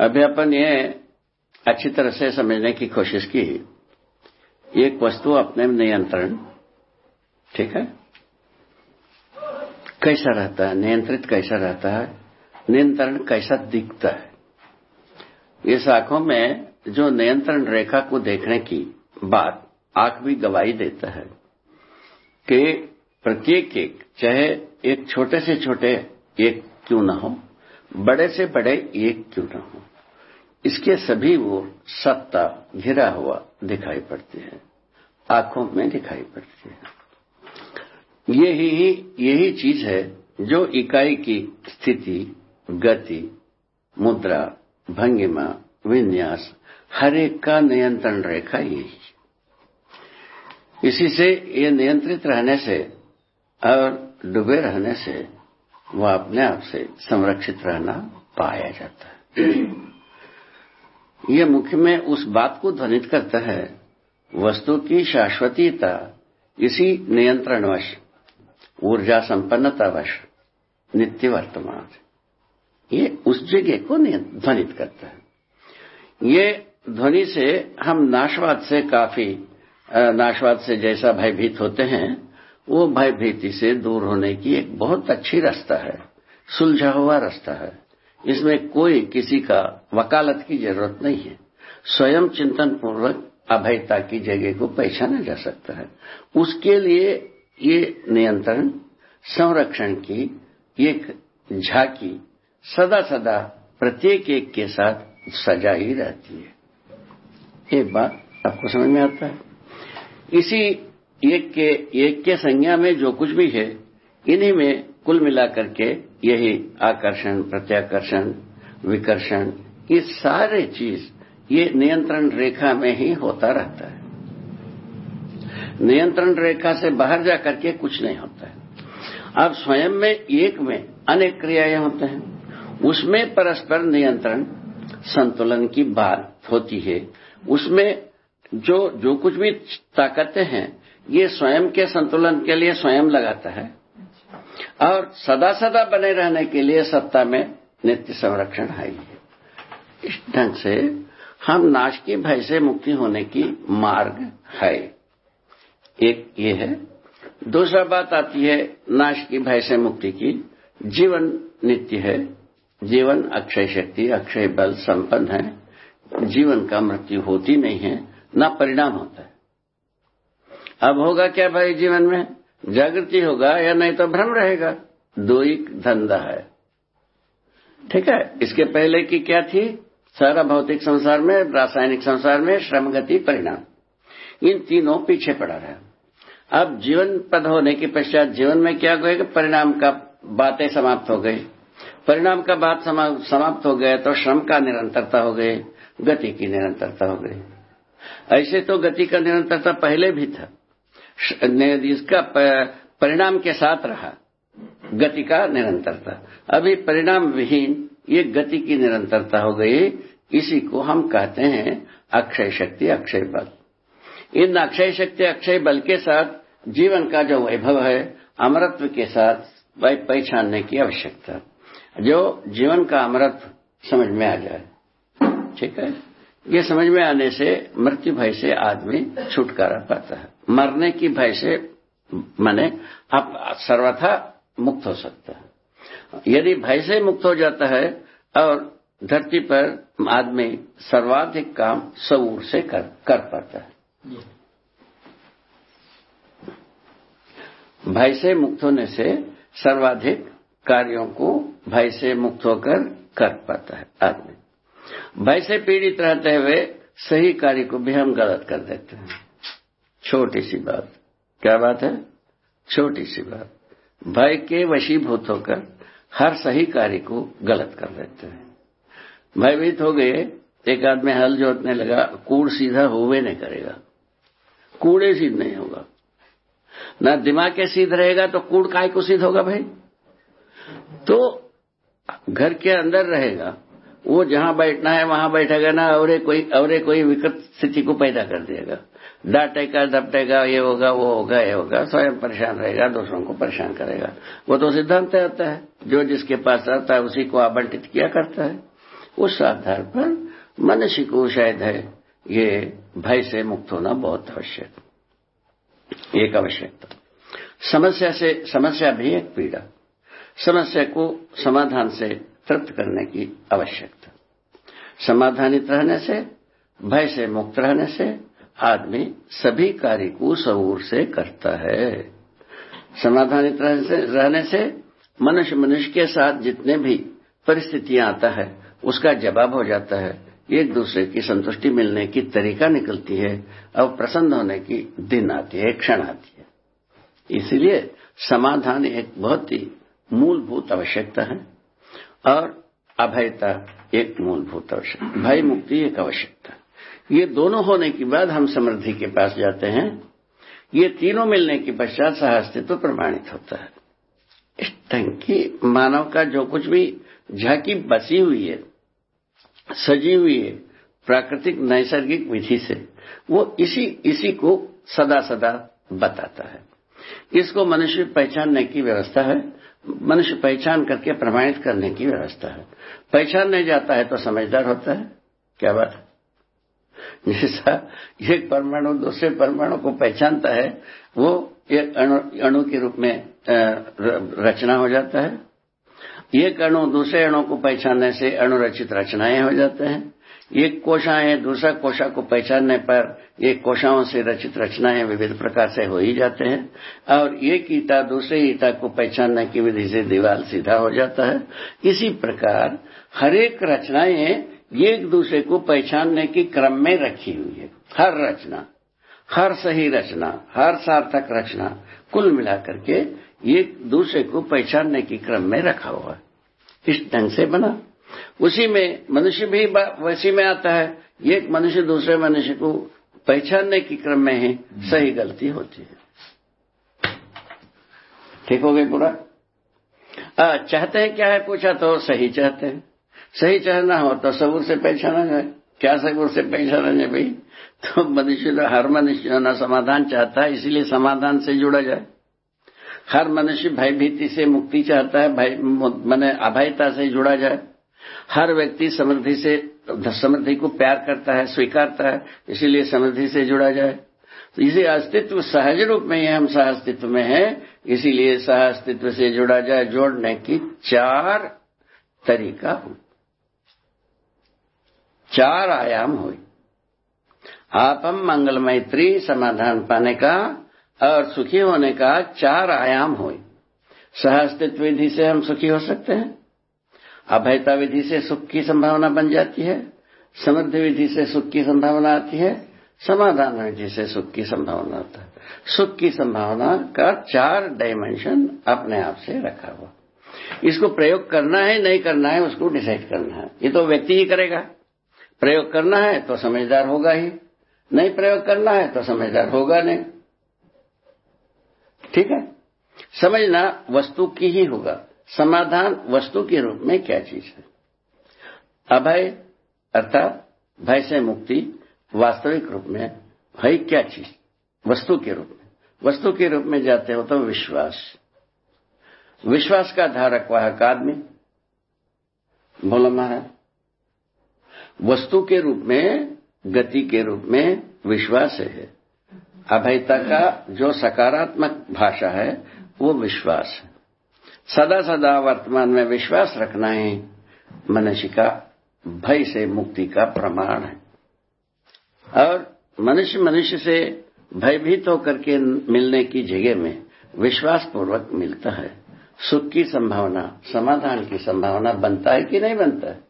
अभी अपन ये अच्छी तरह से समझने की कोशिश की। एक वस्तु अपने नियंत्रण, ठीक है? कैसा रहता है? नियंत्रित कैसा रहता है? नियंत्रण कैसा दिखता है? इस आँखों में जो नियंत्रण रेखा को देखने की बात आँख भी गवाही देता है कि प्रत्येक एक, चाहे एक छोटे से छोटे एक क्यों न हो बड़े से बड़े एक क्यों न हो? इसके सभी वो सत्ता घिरा हुआ दिखाई पड़ती है, आँखों में दिखाई पड़ती है। यही यही चीज़ है जो इकाई की स्थिति, गति, मुद्रा, भंगिमा, विन्यास, हर एक का नियंत्रण रेखा यही इसी से ये नियंत्रित रहने से और डूबे रहने से वह अपने आप से संरक्षित रहना पाया जाता है। यह मुख्य में उस बात को ध्वनित करता है, वस्तु की शाश्वतीयता, इसी नियंत्रणवश, ऊर्जा संपन्नतावश, नित्य वर्तमान ये उस जगह को ध्वनित करता है। ये ध्वनि से हम नाशवाद से काफ़ी नाशवाद से जैसा भयभीत होते हैं वो भयभीति से दूर होने की एक बहुत अच्छी रास्ता है सुलझा हुआ रास्ता है। इसमें कोई किसी का वकालत की ज़रूरत नहीं है। स्वयं चिंतन पूर्वक अभयता की जगह को पहचाना जा सकता है। उसके लिए ये नियंत्रण, संरक्षण की एक झांकी सदा सदा प्रत्येक एक के साथ सजा ही रहती है। एक बात आपको समझ में आता है? इसी एक के एक के संज्ञा में जो कुछ भी है, इन्हीं में कुल मिलाकर के यही आकर्षण, प्रत्याकर्षण, विकर्षण, ये सारे चीज़ ये नियंत्रण रेखा में ही होता रहता है। नियंत्रण रेखा से बाहर जाकर के कुछ नहीं होता है। अब स्वयं में, एक में अनेक क्रियाएँ होते हैं। उसमें परस्पर नियंत्रण, संतुलन की बात होती है। उसमें जो जो कुछ भी ताकतें हैं ये स्वयं के संतुलन के लिए स्वयं लगाता है। और सदा सदा बने रहने के लिए सत्ता में नित्य संरक्षण है इस ढंग से हम नाश के भय से मुक्ति होने की मार्ग है। एक ये है। दूसरा बात आती है नाश की भय से मुक्ति की। जीवन नित्य है। जीवन अक्षय शक्ति अक्षय बल संपन्न है। जीवन का मृत्यु होती नहीं है ना परिणाम होता है। अब होगा क्या भाई जीवन में? जागृति होगा या नहीं तो भ्रम रहेगा? दो ही धंधा है। ठीक है? इसके पहले की क्या थी? सारा भौतिक संसार में, रासायनिक संसार में श्रम गति परिणाम। इन तीनों पीछे पड़ा रहा। अब जीवन पद होने के पश्चात जीवन में क्या होगा परिणाम का बातें समाप्त हो गई। परिणाम का बात समाप्त हो गया तो श्रम का निरंतरता हो गई, गति की निरंतरता हो गई। ऐसे तो गति का निरंतरता पहले भी था। इसका परिणाम के साथ रहा। गति का निरंतरता। अभी परिणाम विहीन ये गति की निरंतरता हो गई, इसी को हम कहते हैं अक्षय शक्ति, अक्षय बल। इन अक्षय शक्ति, अक्षय बल के साथ जीवन का जो वैभव है, अमरत्व के साथ पहचानने की आवश्यकता। जो जीवन का अमरत्व समझ में आ जाए। ठीक है? ये समझ में आने से मृत्यु भय से आदमी छुटकारा पाता है। मरने की भय से माने आप सर्वथा मुक्त हो सकता है। यदि भय से मुक्त हो जाता है और धरती पर आदमी सर्वाधिक काम सऊर से कर, कर पाता है। भय से मुक्त होने से सर्वाधिक कार्यों को भय से मुक्त होकर कर पाता है आदमी। भय से पीड़ित रहते हुए सही कार्य को भी हम गलत कर देते हैं। छोटी सी बात। क्या बात है? छोटी सी बात। भय के वशीभूत होकर हर सही कार्य को गलत कर देते हैं। भयभीत हो गए, एक आदमी हल जोतने लगा, कूड़ सीधा होवे नहीं करेगा। कूड़े सीध नहीं होगा। ना दिमाग के सीध रहेगा तो कूड़ काय को सीध होगा भाई? तो घर के अंदर रहेगा वो जहाँ बैठना है, वहाँ बैठेगा ना, और कोई और कोई विकट स्थिति को पैदा कर देगा। डांटेगा, धपटेगा, ये होगा, वो होगा, ये होगा, स्वयं परेशान रहेगा, दूसरों को परेशान करेगा। वो तो सिद्धांत आता है, जो जिसके पास रहता है, उसी को आवंटित किया करता है। उस आधार पर मनुष्य को शायद है, ये भय से मुक्त होना बहुत आवश्यक एक आवश्यकता। समस्या से, समस्या भी एक पीड़ा। समस्या को समाधान से तृप्त करने की आवश्यकता। समाधानित रहने से, भय से मुक्त रहने से आदमी सभी कार्य को सहूर से करता है। समाधानित रहने से मनुष्य मनुष्य के साथ जितने भी परिस्थितियाँ आता है, उसका जवाब हो जाता है। एक दूसरे की संतुष्टि मिलने की तरीका निकलती है और प्रसन्न होने की दिन आती है, क्षण आती है। इसलिए समाधान एक बहुत ही मूलभूत आवश्यकता है। और अभयता एक मूलभूत आवश्यकता, भय मुक्ति एक आवश्यकता। ये दोनों होने के बाद हम समृद्धि के पास जाते हैं। ये तीनों मिलने के पश्चात सहअस्तित्व प्रमाणित होता है। इस ढंग की मानव का जो कुछ भी झांकी बसी हुई है, सजी हुई है, प्राकृतिक नैसर्गिक विधि से, वो इसी इसी को सदा सदा बताता है। इसको मनुष्य पहचानने की व्यवस्था है। मनुष्य पहचान करके प्रमाणित करने की व्यवस्था है। पहचान नहीं जाता है तो समझदार होता है। क्या बात जैसा एक परमाणु, दूसरे परमाणु को पहचानता है, वो एक अणु के रूप में रचना हो जाता है। एक अणु दूसरे अणु को पहचानने से अणुरचित रचनाएँ हो जाते हैं। एक कोशा है, दूसरा कोशा को पहचानने पर एक कोशाओं से रचित रचनाएँ विविध प्रकार से हो ही जाते हैं। और एक ईटा दूसरे ईटा को पहचानने की विधि से दीवार सीधा हो जाता है। इसी प्रकार हरेक रचनाएँ एक दूसरे को पहचानने के क्रम में रखी हुई है। हर रचना, हर सही रचना, हर सार्थक रचना, कुल मिलाकर के एक दूसरे को पहचानने के क्रम में रखा हुआ है। इस ढंग से बना। उसी में मनुष्य भी वैसी में आता है। एक मनुष्य दूसरे मनुष्य को पहचानने के क्रम में ही सही गलती होती है। ठीक हो गई पूरा? आ, चाहते हैं क्या है? पूछा तो सही चाहते हैं। सही चाहना हो तो सबूर से पहचाना जाए। क्या सबूर से पहचाना जाए भाई? तो मनुष्य हर मनुष्य ना समाधान चाहता है इसीलिए समाधान से जुड़ा जाए। हर मनुष्य भयभीति से मुक्ति चाहता है भय मैंने अभयता से जुड़ा जाए। हर व्यक्ति समृद्धि से, समृद्धि को प्यार करता है, स्वीकारता है, इसीलिए समृद्धि से जुड़ा जाए। तो इसे अस्तित्व, सहज रूप में ही हम सह अस्तित्व में है, इसीलिए सह अस्तित्व से जुड़ा जाए, जोड़ने की चार तरीका हो। चार आयाम आप हम मंगल मैत्री, समाधान पाने का और सुखी होने का चार आयाम हुए सह अस्तित्व विधि से हम सुखी हो सकते हैं। अभयता विधि से सुख की संभावना बन जाती है समृद्धि विधि से सुख की संभावना आती है समाधान विधि से सुख की संभावना आता है। सुख की संभावना का चार डायमेंशन अपने आप से रखा हुआ। इसको प्रयोग करना है, नहीं करना है, उसको डिसाइड करना है। ये तो व्यक्ति ही करेगा। प्रयोग करना है तो समझदार होगा ही। नहीं प्रयोग करना है तो समझदार होगा नहीं। ठीक है? समझना वस्तु की ही होगा। समाधान वस्तु के रूप में क्या चीज़ है? अभय अर्थात भय से मुक्ति वास्तविक रूप में है क्या चीज़? वस्तु के रूप में। वस्तु के रूप में जाते हो तो विश्वास। विश्वास का धारक वाहक आदमी, बोलो महाराज। वस्तु के रूप में, गति के रूप में विश्वास है। अभयता का जो सकारात्मक भाषा है, वो विश्वास है। सदा सदा वर्तमान में विश्वास रखना ही मनुष्य का भय से मुक्ति का प्रमाण है। और मनुष्य मनुष्य से भयभीत होकर के मिलने की जगह में विश्वास पूर्वक मिलता है। सुख की संभावना समाधान की संभावना बनता है कि नहीं बनता है?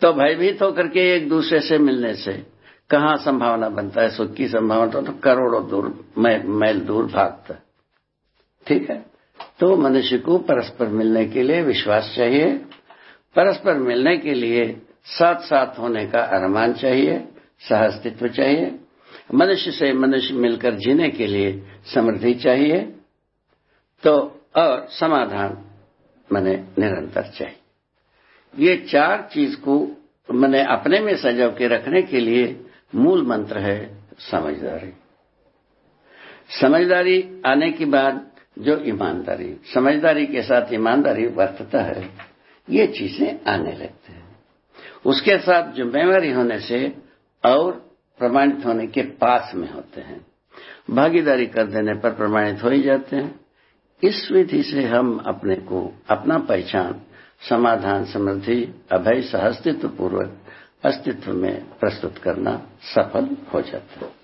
तो भयभीत होकर के एक दूसरे से मिलने से कहाँ संभावना बनता है? सुख की संभावना तो, तो करोड़ों दूर मैल दूर भागता ठीक है? तो मनुष्य को परस्पर मिलने के लिए विश्वास चाहिए। परस्पर मिलने के लिए साथ साथ होने का अरमान चाहिए, सहअस्तित्व चाहिए। मनुष्य से मनुष्य मिलकर जीने के लिए समृद्धि चाहिए। तो और समाधान मैंने निरंतर चाहिए। ये चार चीज़ को मैंने अपने में सजव के रखने के लिए मूल मंत्र है समझदारी। समझदारी आने के बाद जो ईमानदारी, समझदारी के साथ ईमानदारी बरतता है, ये चीज़ें आने लगते हैं। उसके साथ जो जिम्मेवारी होने से और प्रमाणित होने के पास में होते हैं। भागीदारी कर देने पर प्रमाणित हो ही जाते हैं। इस विधि से हम अपने को अपना पहचान, समाधान, समृद्धि, अभय, सहअस्तित्व पूर्वक अस्तित्व में प्रस्तुत करना सफल हो जाता है।